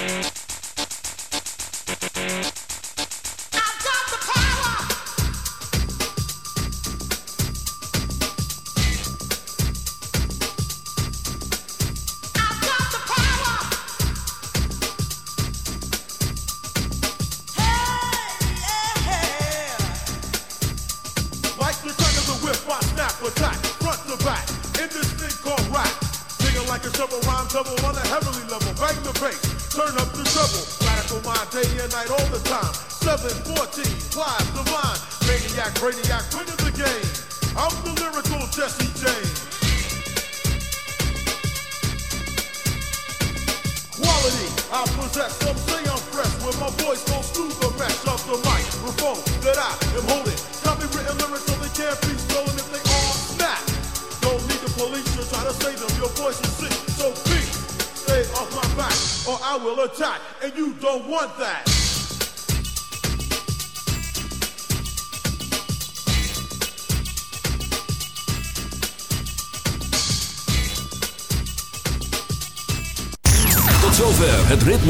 Bye.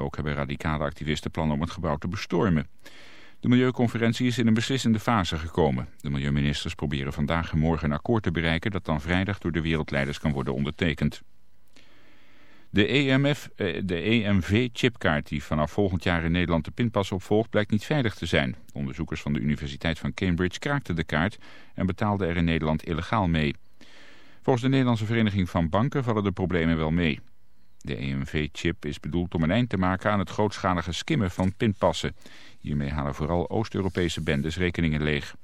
Ook hebben radicale activisten plannen om het gebouw te bestormen. De milieuconferentie is in een beslissende fase gekomen. De milieuministers proberen vandaag en morgen een akkoord te bereiken... dat dan vrijdag door de wereldleiders kan worden ondertekend. De, EMF, eh, de EMV-chipkaart die vanaf volgend jaar in Nederland de pinpas opvolgt... blijkt niet veilig te zijn. Onderzoekers van de Universiteit van Cambridge kraakten de kaart... en betaalden er in Nederland illegaal mee. Volgens de Nederlandse Vereniging van Banken vallen de problemen wel mee. De EMV-chip is bedoeld om een eind te maken aan het grootschalige skimmen van pinpassen. Hiermee halen vooral Oost-Europese bendes rekeningen leeg.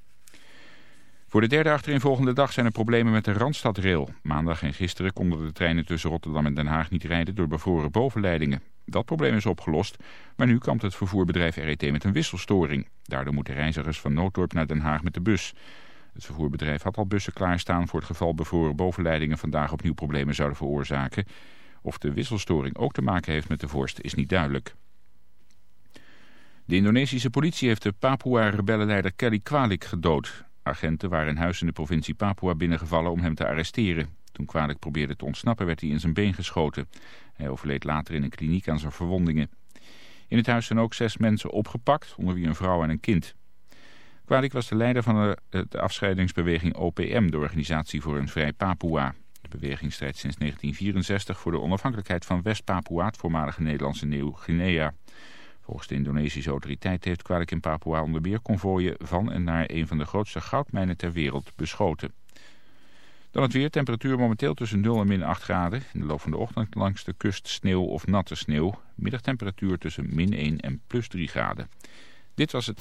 Voor de derde achtereenvolgende dag zijn er problemen met de Randstadrail. Maandag en gisteren konden de treinen tussen Rotterdam en Den Haag niet rijden door bevroren bovenleidingen. Dat probleem is opgelost, maar nu kampt het vervoerbedrijf RET met een wisselstoring. Daardoor moeten reizigers van Nooddorp naar Den Haag met de bus. Het vervoerbedrijf had al bussen klaarstaan voor het geval bevroren bovenleidingen vandaag opnieuw problemen zouden veroorzaken. Of de wisselstoring ook te maken heeft met de vorst is niet duidelijk. De Indonesische politie heeft de Papua-rebellenleider Kelly Kwalik gedood. Agenten waren een huis in de provincie Papua binnengevallen om hem te arresteren. Toen Kwalik probeerde te ontsnappen werd hij in zijn been geschoten. Hij overleed later in een kliniek aan zijn verwondingen. In het huis zijn ook zes mensen opgepakt, onder wie een vrouw en een kind. Kwalik was de leider van de, afscheidingsbeweging OPM, de Organisatie voor een Vrij Papua. Beweging strijdt sinds 1964 voor de onafhankelijkheid van West-Papua, het voormalige Nederlandse Nieuw-Guinea. Volgens de Indonesische autoriteit heeft Kwalik in Papua onder meer konvooien van en naar een van de grootste goudmijnen ter wereld beschoten. Dan het weer, temperatuur momenteel tussen 0 en min 8 graden. In de loop van de ochtend langs de kust sneeuw of natte sneeuw. Middagtemperatuur tussen min 1 en plus 3 graden. Dit was het...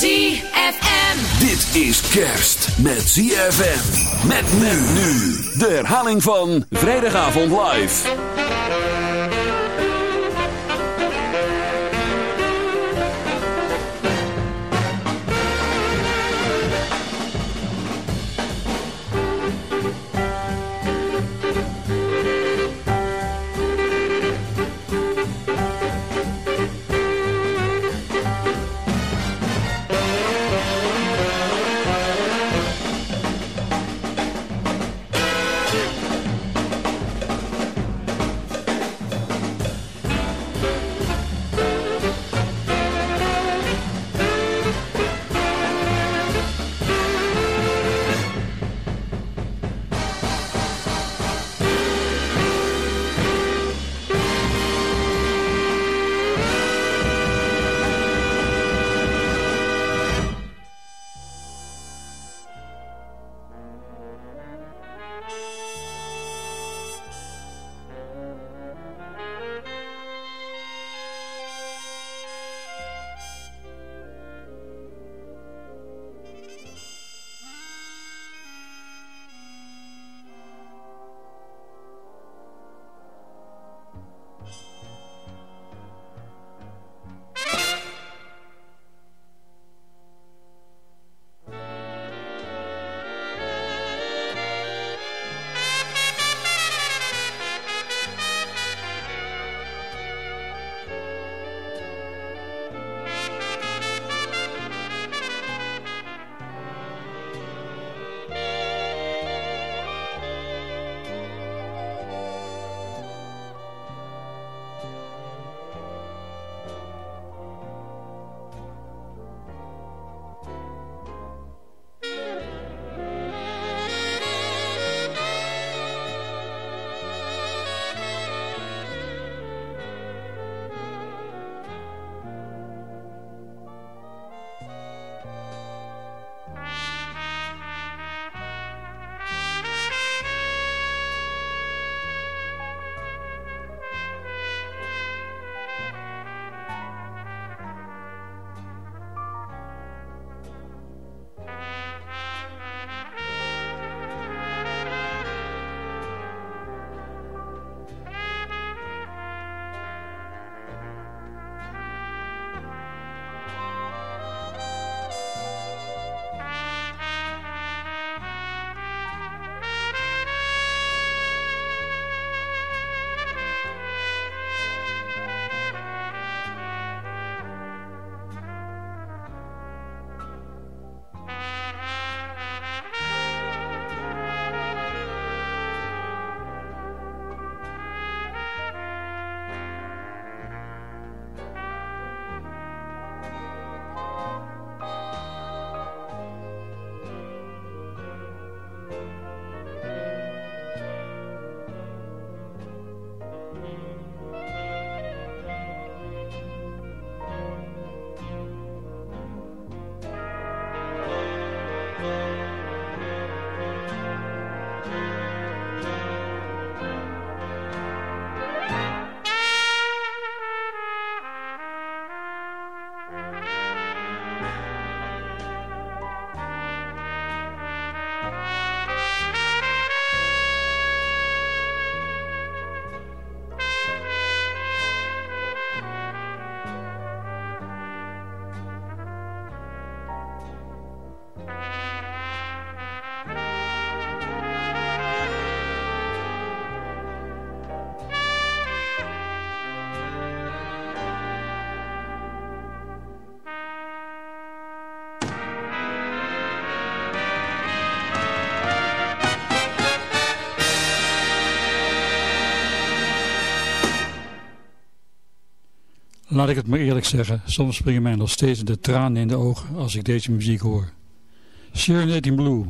ZFM. Dit is kerst met ZFM. Met men nu. De herhaling van Vrijdagavond Live. Laat ik het maar eerlijk zeggen, soms springen mij nog steeds de tranen in de ogen als ik deze muziek hoor. Serenade in Blue,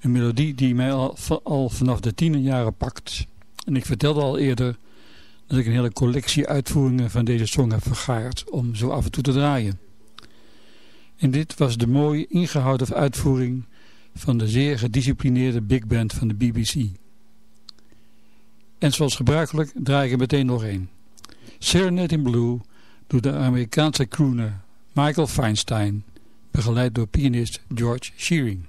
een melodie die mij al, al vanaf de jaren pakt. En ik vertelde al eerder dat ik een hele collectie uitvoeringen van deze song heb vergaard om zo af en toe te draaien. En dit was de mooie ingehouden uitvoering van de zeer gedisciplineerde big band van de BBC. En zoals gebruikelijk draai ik er meteen nog een. Serenade in Blue door de Amerikaanse crooner Michael Feinstein begeleid door pianist George Shearing.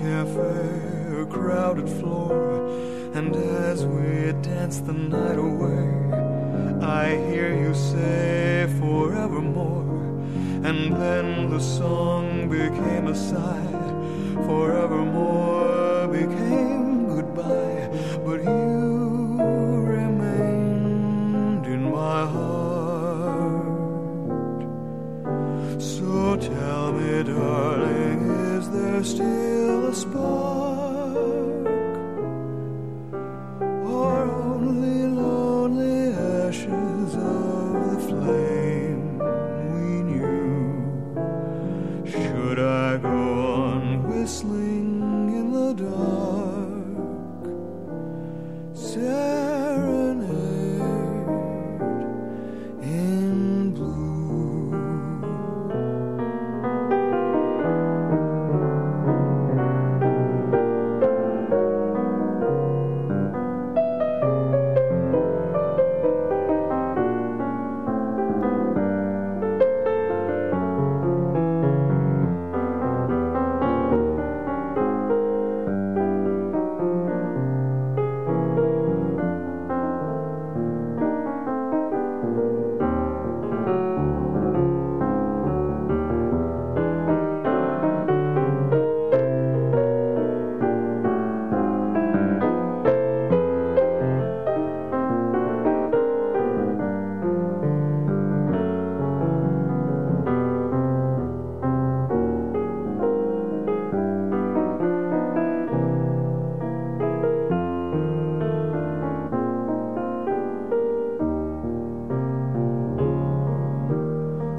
cafe, a crowded floor, and as we dance the night away, I hear you say forevermore, and then the song became a sigh, forevermore became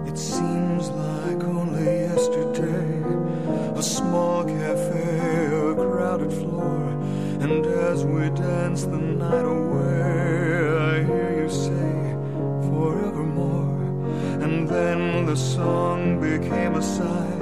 It seems like only yesterday, a small cafe, a crowded floor, and as we dance the night away, I hear you say forevermore. And then the song became a sigh.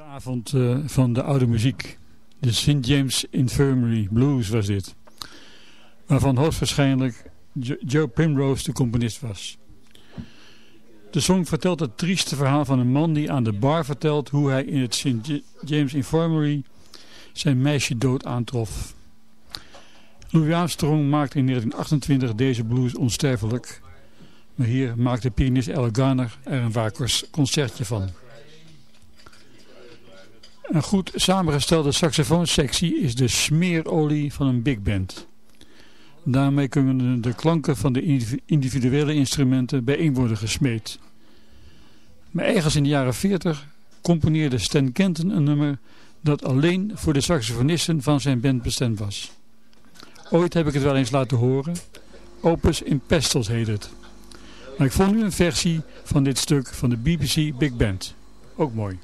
Avond uh, van de oude muziek. De St. James Infirmary Blues was dit. Waarvan hoogstwaarschijnlijk jo Joe Primrose de componist was. De song vertelt het trieste verhaal van een man die aan de bar vertelt hoe hij in het St. James Infirmary zijn meisje dood aantrof. Louis Armstrong maakte in 1928 deze blues onsterfelijk. Maar hier maakte pianist Al Garner er een waar concertje van. Een goed samengestelde saxofoonsectie is de smeerolie van een big band. Daarmee kunnen de klanken van de individuele instrumenten bijeen worden gesmeed. Maar ergens in de jaren 40 componeerde Stan Kenton een nummer dat alleen voor de saxofonisten van zijn band bestemd was. Ooit heb ik het wel eens laten horen. Opus in Pestels heet het. Maar ik vond nu een versie van dit stuk van de BBC Big Band. Ook mooi.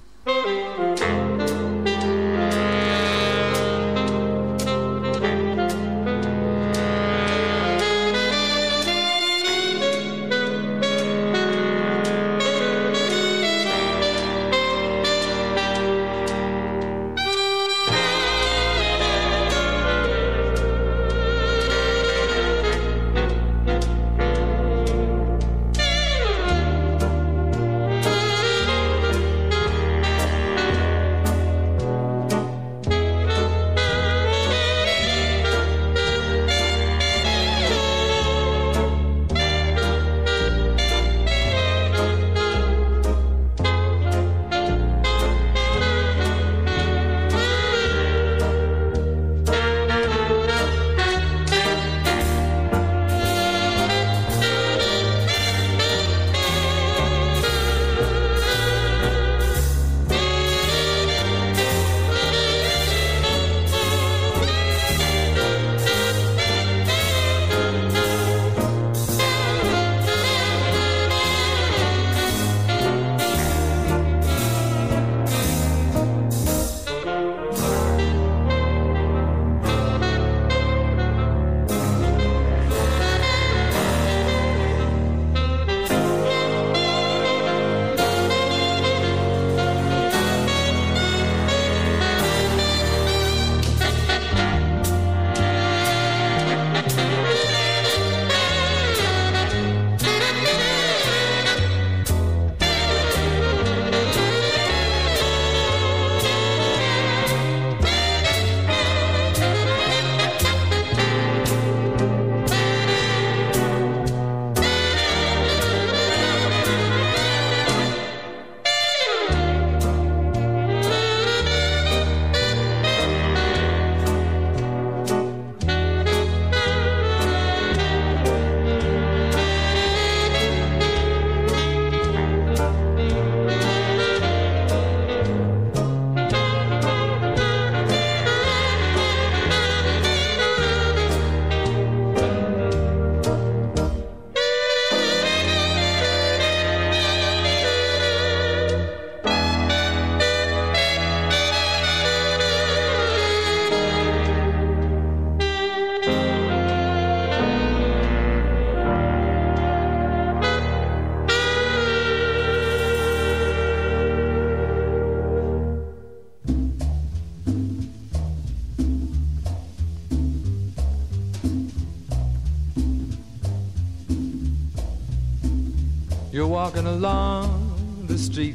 Walking along the street,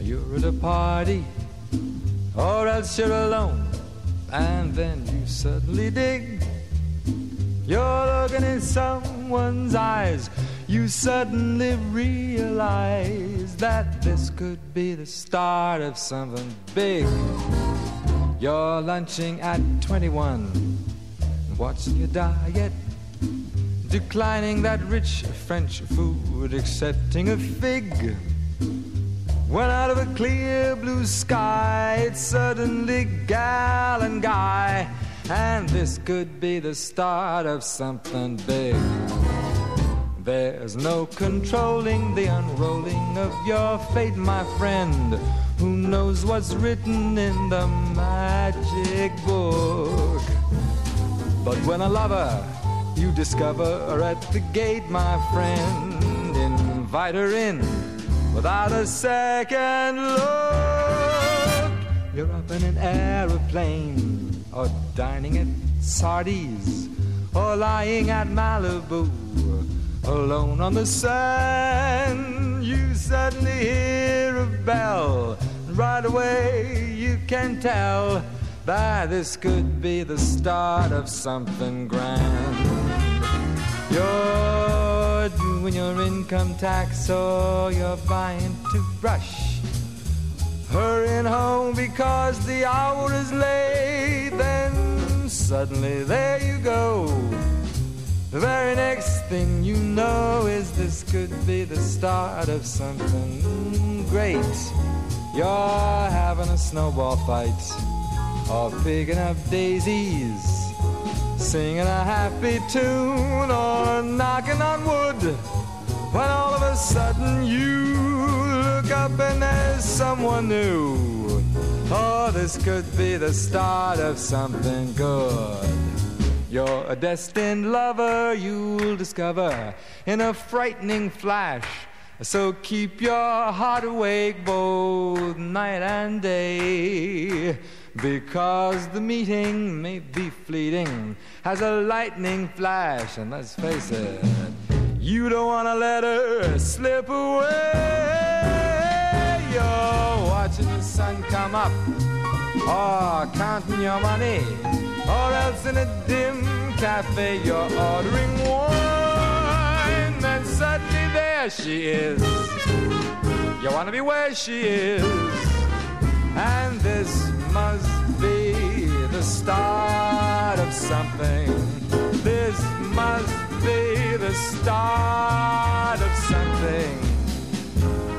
you're at a party, or else you're alone, and then you suddenly dig. You're looking in someone's eyes, you suddenly realize that this could be the start of something big. You're lunching at 21, watching your diet declining that rich French food, accepting a fig. When out of a clear blue sky, it's suddenly gal and guy, and this could be the start of something big. There's no controlling the unrolling of your fate, my friend. Who knows what's written in the magic book? But when a lover you discover her at the gate, my friend. Invite her in without a second look. You're up in an aeroplane or dining at Sardi's or lying at Malibu alone on the sand. You suddenly hear a bell, and right away you can tell that this could be the start of something grand. You're doing your income tax or you're buying toothbrush. Hurrying home because the hour is late. Then suddenly there you go. The very next thing you know is this could be the start of something great. You're having a snowball fight or picking up daisies, singing a happy tune or knocking on wood. When all of a sudden you look up and there's someone new. Oh, this could be the start of something good. You're a destined lover, you'll discover in a frightening flash. So keep your heart awake both night and day. Because the meeting may be fleeting, has a lightning flash, and let's face it, you don't want to let her slip away. You're watching the sun come up, or counting your money, or else in a dim cafe you're ordering wine. Then suddenly there she is. You want to be where she is, and this must be the start of something. This must be the start of something.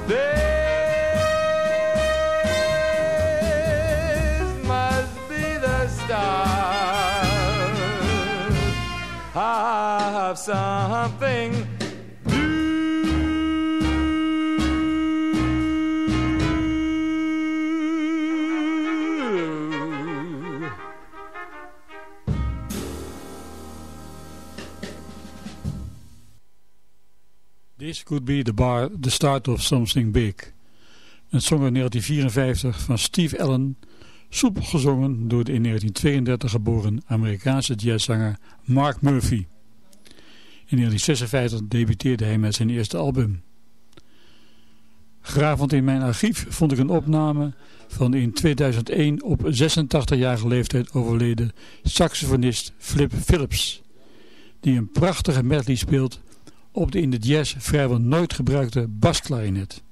This must be the start of something. This could be the, bar, the start of something big. Een song uit 1954 van Steve Allen, soepel gezongen door de in 1932 geboren Amerikaanse jazzzanger Mark Murphy. In 1956 debuteerde hij met zijn eerste album. Gravend in mijn archief vond ik een opname van de in 2001 op 86-jarige leeftijd overleden saxofonist Flip Phillips, die een prachtige medley speelt op de in de jazz vrijwel nooit gebruikte basklarinet.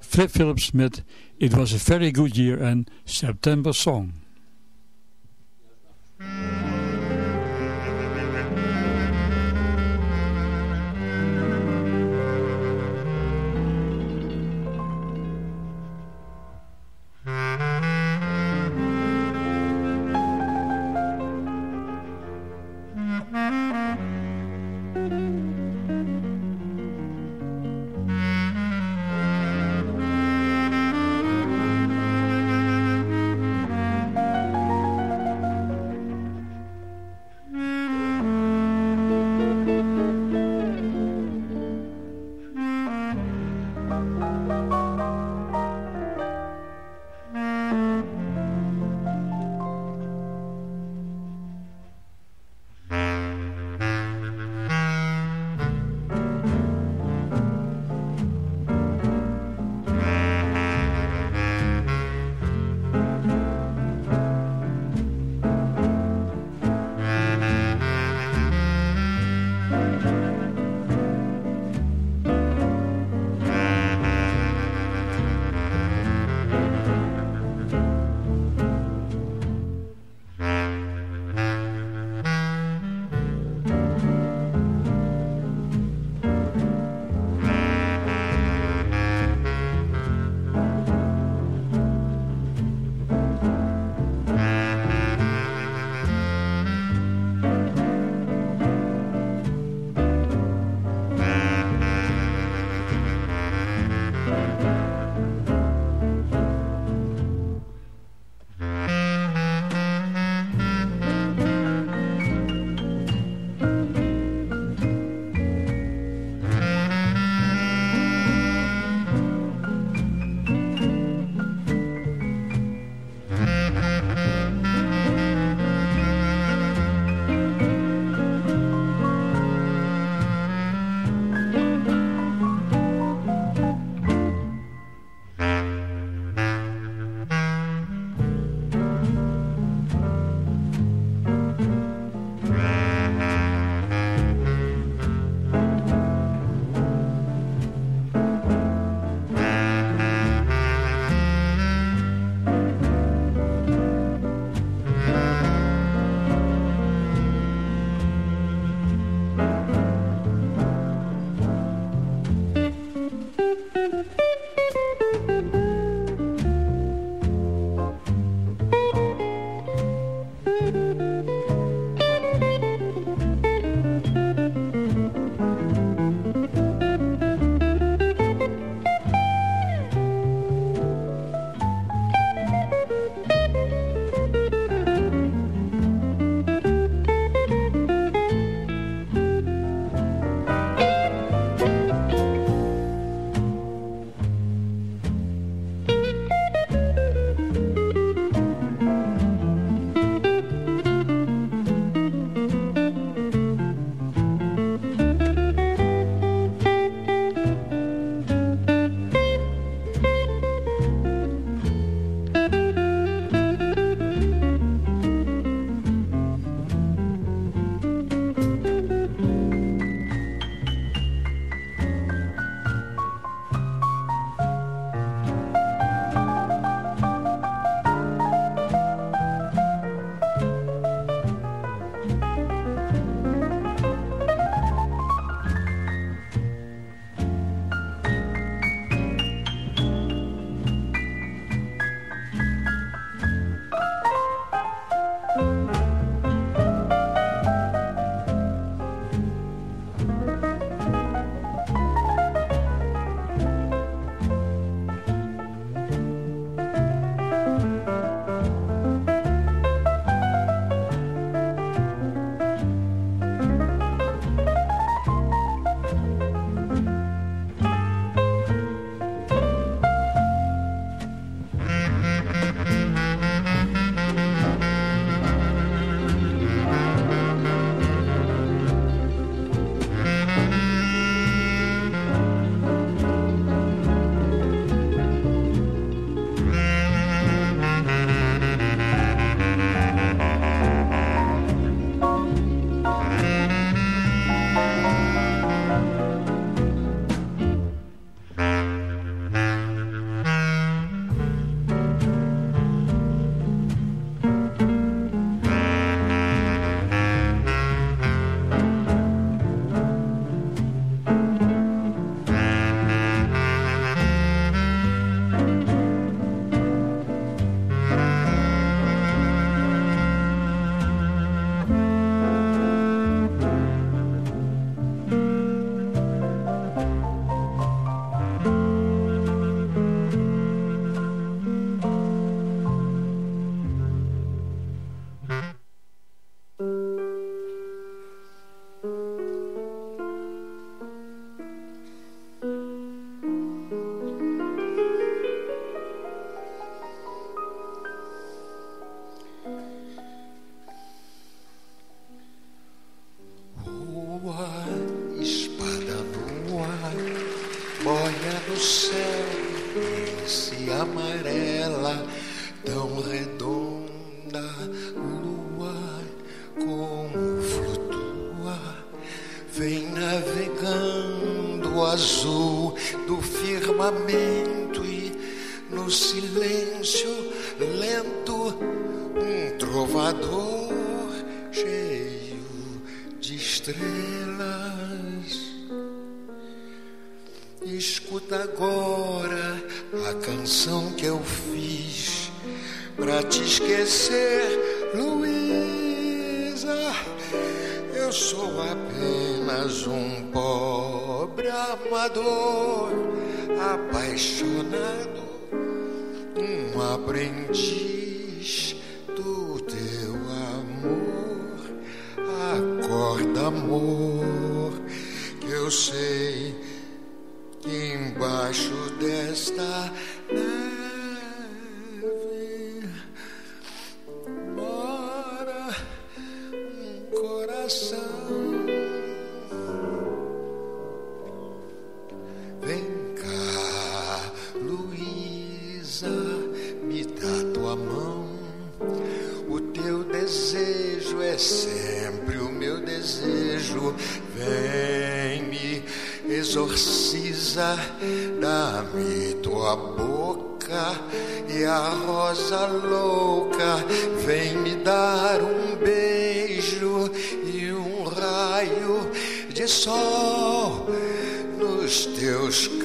Flip Phillips met It Was a Very Good Year en September Song.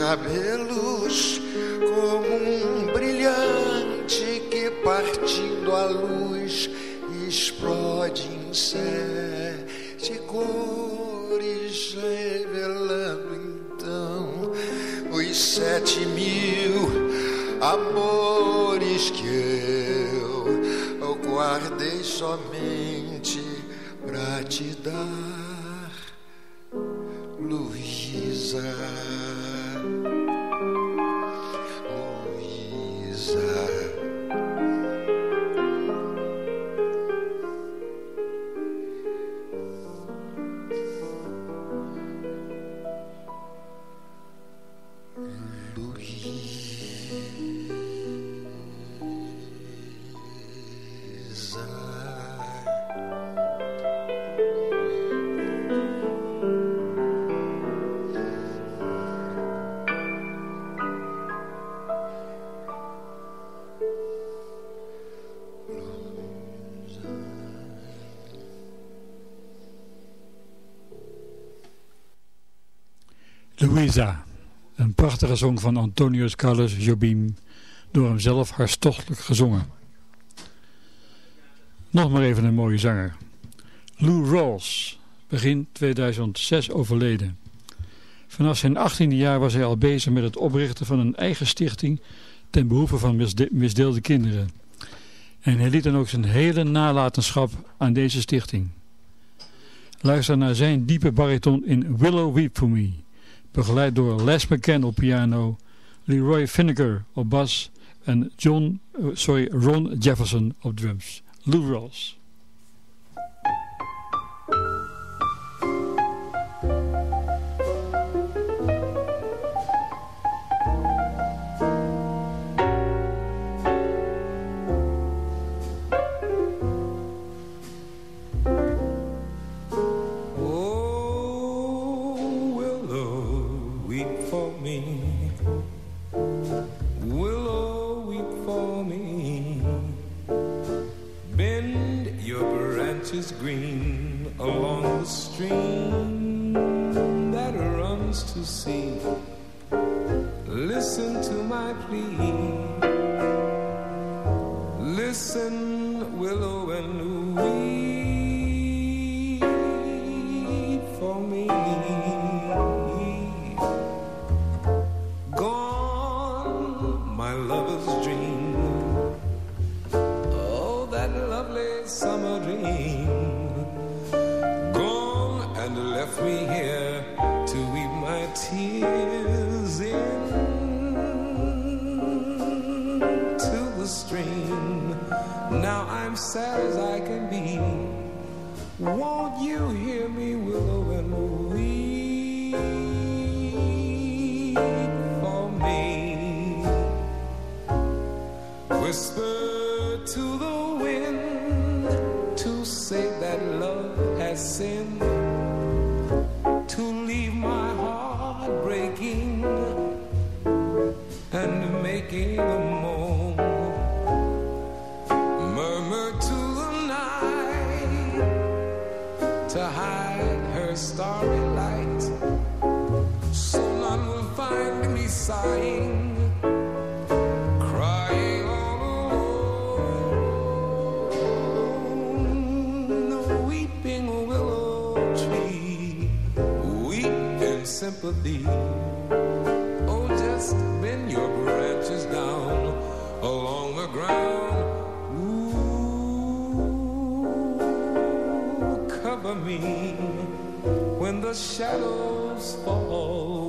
Cabelos como um brilhante que partindo a luz explode em sete cores revelando então os sete mil amores que eu, guardei somente pra te dar, Louisa, een prachtige song van Antonius Carlos Jobim, door hem zelf hartstochtelijk gezongen. Nog maar even een mooie zanger. Lou Rawls, begin 2006 overleden. Vanaf zijn 18e jaar was hij al bezig met het oprichten van een eigen stichting ten behoeve van misdeelde kinderen. En hij liet dan ook zijn hele nalatenschap aan deze stichting. Luister naar zijn diepe bariton in Willow Weep For Me begeleid door Les McCann op piano, Leroy Finnegar op bas en John, eh, sorry, Ron Jefferson op drums. Lou Rawls. stream that runs to sea. Listen to my plea. Now I'm sad as I can be. Won't you hear me, Willow and weep for me? Whisper to the sympathy. Oh, just bend your branches down along the ground. Ooh, cover me when the shadows fall.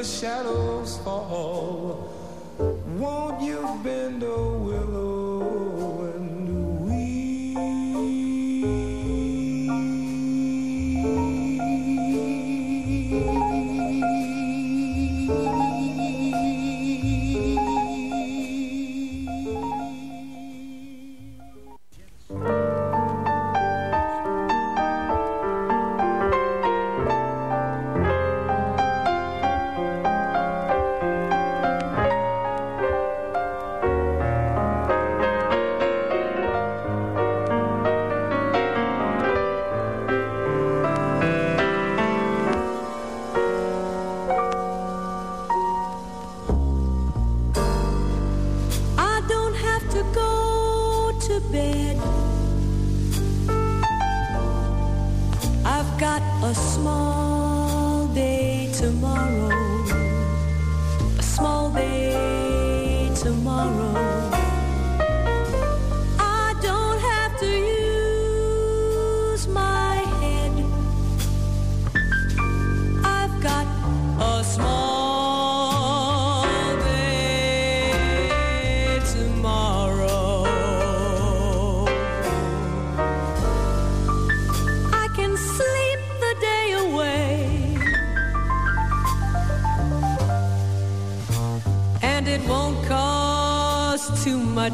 the shadows fall, won't you bend over?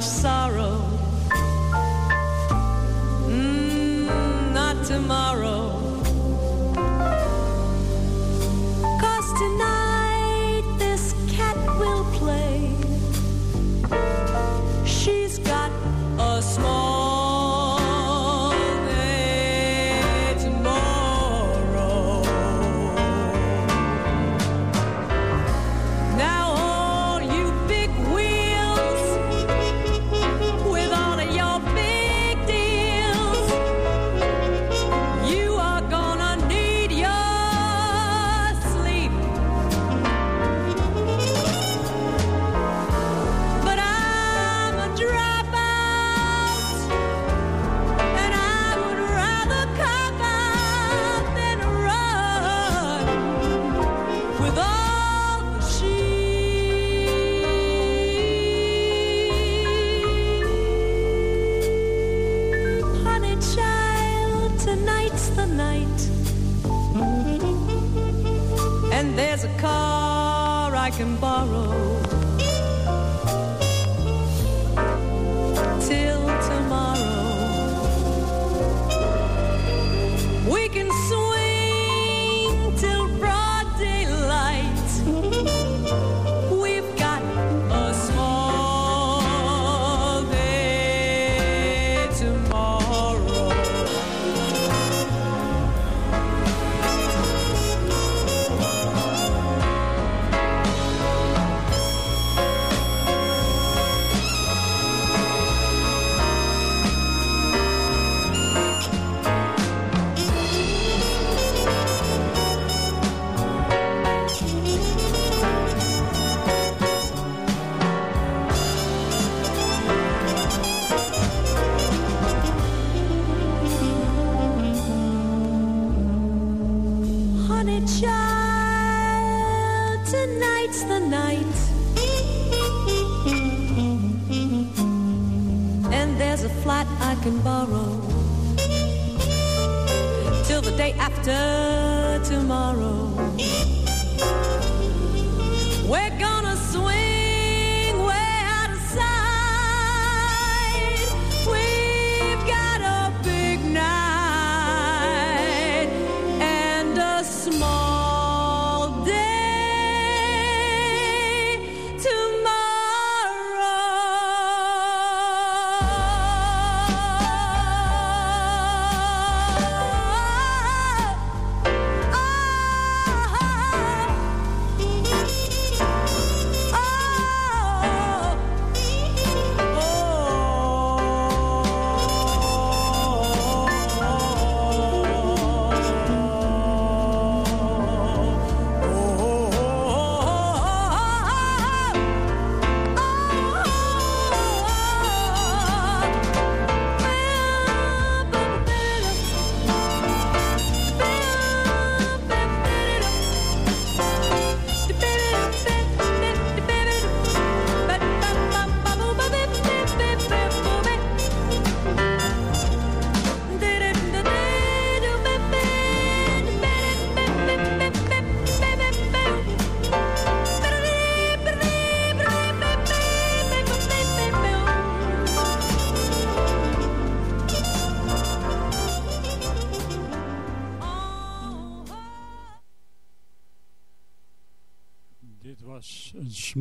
sorrow.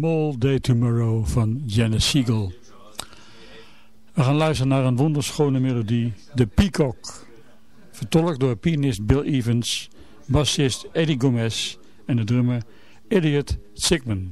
Small Day Tomorrow van Janis Siegel. We gaan luisteren naar een wonderschone melodie, The Peacock. Vertolkt door pianist Bill Evans, bassist Eddie Gomez en de drummer Elliot Sigman.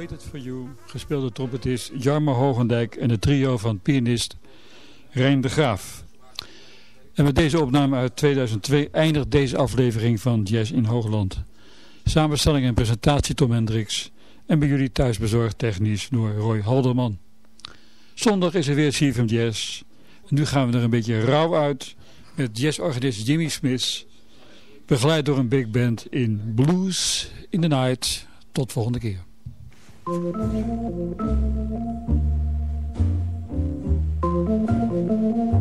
Waited for You, gespeeld door trompetist Jarmo Hogendijk en het trio van pianist Rijn de Graaf. En met deze opname uit 2002 eindigt deze aflevering van Jazz in Hoogland. Samenstelling en presentatie Tom Hendricks en bij jullie thuis bezorgd technisch door Roy Halderman. Zondag is er weer CFM Jazz. Nu gaan we er een beetje rauw uit met jazzorganist Jimmy Smith, begeleid door een big band in Blues in the Night. Tot volgende keer. Thank you.